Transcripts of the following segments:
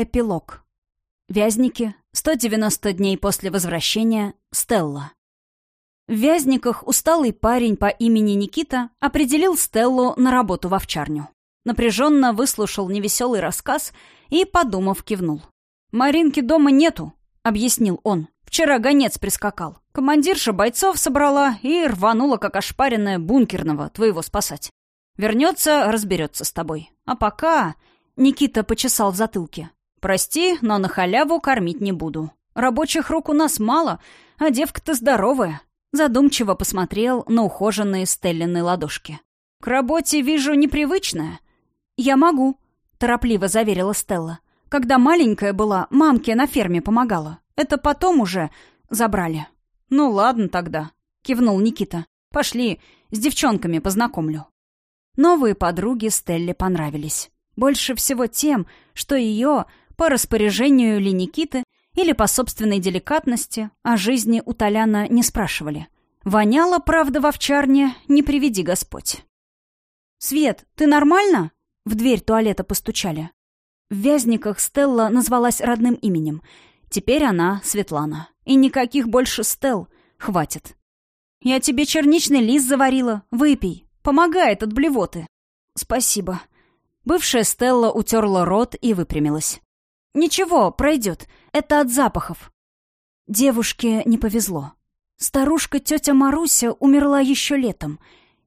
Эпилог. Вязники. 190 дней после возвращения. Стелла. В Вязниках усталый парень по имени Никита определил Стеллу на работу в овчарню. Напряженно выслушал невеселый рассказ и, подумав, кивнул. «Маринки дома нету», — объяснил он. «Вчера гонец прискакал. Командирша бойцов собрала и рванула, как ошпаренная бункерного, твоего спасать. Вернется, разберется с тобой. А пока...» Никита почесал в затылке. «Прости, но на халяву кормить не буду. Рабочих рук у нас мало, а девка-то здоровая». Задумчиво посмотрел на ухоженные Стеллины ладошки. «К работе, вижу, непривычная». «Я могу», — торопливо заверила Стелла. «Когда маленькая была, мамке на ферме помогала. Это потом уже забрали». «Ну ладно тогда», — кивнул Никита. «Пошли, с девчонками познакомлю». Новые подруги Стелле понравились. Больше всего тем, что ее по распоряжению ли Никиты или по собственной деликатности о жизни у Толяна не спрашивали. Воняло, правда, в овчарне, не приведи Господь. «Свет, ты нормально?» В дверь туалета постучали. В Вязниках Стелла назвалась родным именем. Теперь она Светлана. И никаких больше Стелл. Хватит. «Я тебе черничный лист заварила. Выпей. Помогает от блевоты». «Спасибо». Бывшая Стелла утерла рот и выпрямилась. «Ничего, пройдет. Это от запахов». Девушке не повезло. Старушка тетя Маруся умерла еще летом.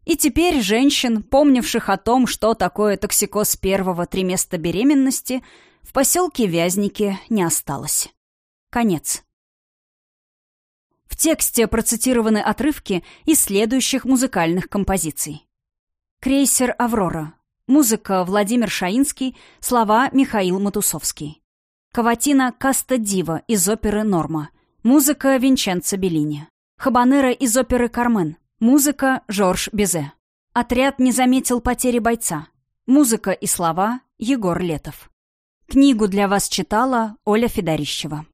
И теперь женщин, помнивших о том, что такое токсикоз первого триместра беременности, в поселке Вязники не осталось. Конец. В тексте процитированы отрывки из следующих музыкальных композиций. «Крейсер «Аврора». Музыка Владимир Шаинский, слова Михаил Матусовский. Каватина «Каста Дива» из оперы «Норма». Музыка Винченцо Беллини. Хабанера из оперы «Кармен». Музыка Жорж Безе. Отряд не заметил потери бойца. Музыка и слова Егор Летов. Книгу для вас читала Оля Федорищева.